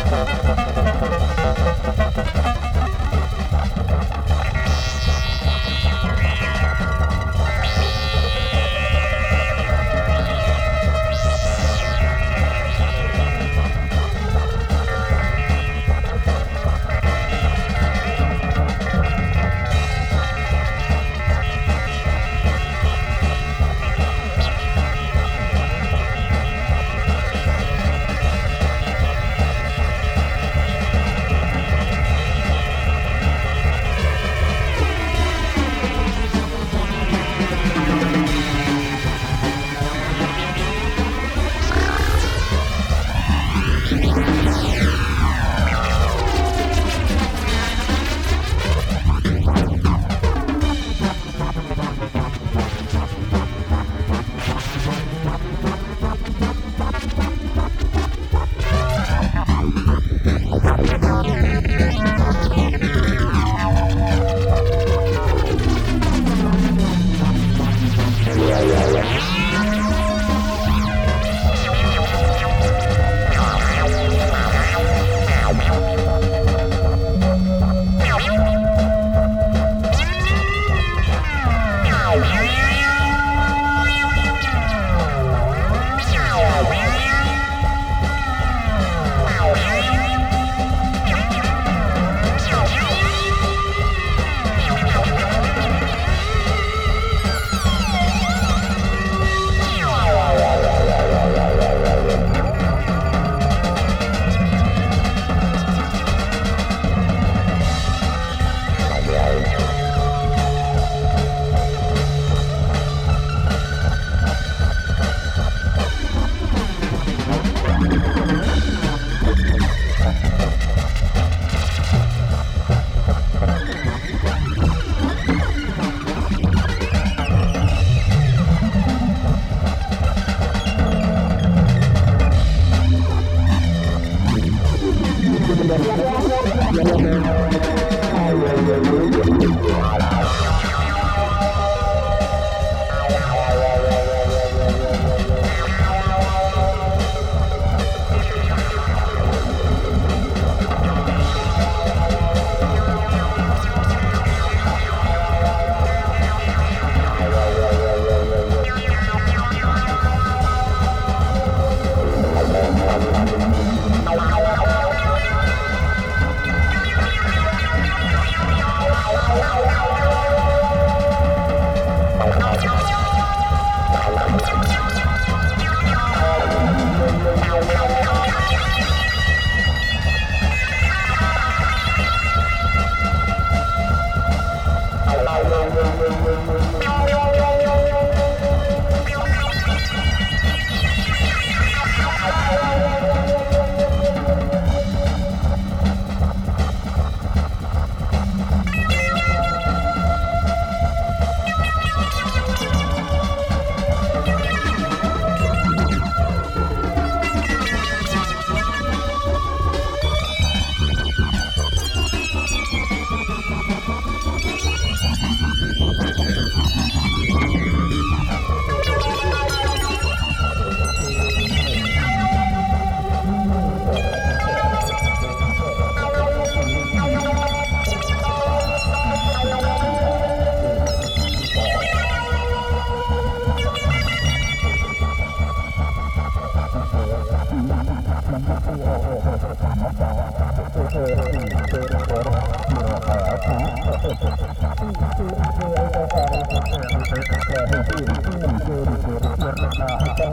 Thank you.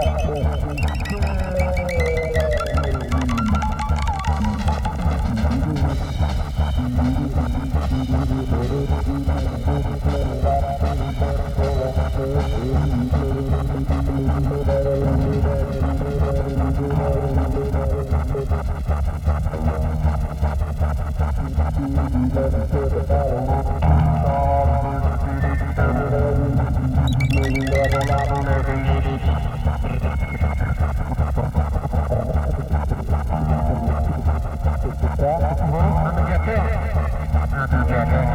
Oh, my God. Not too bad.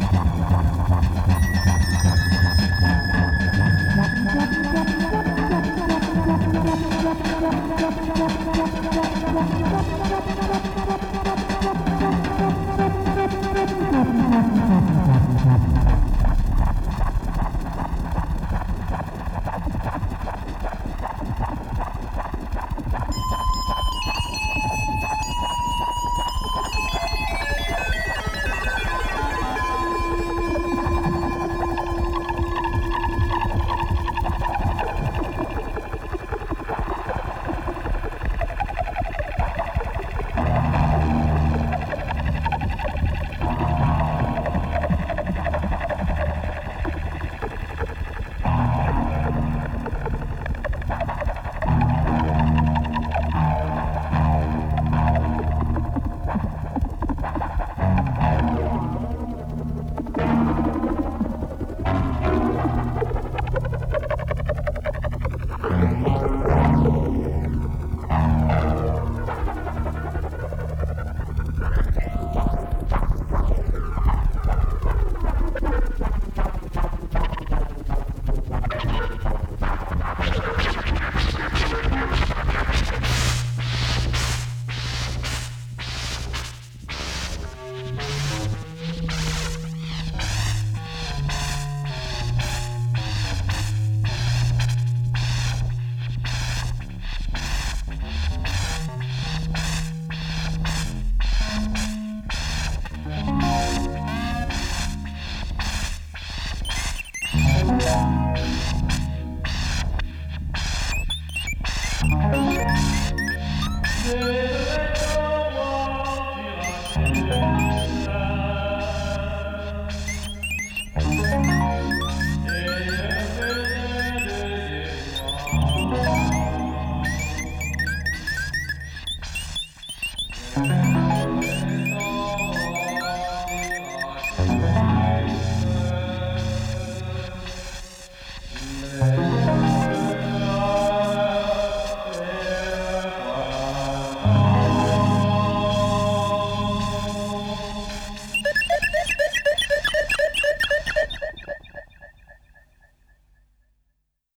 Yeah.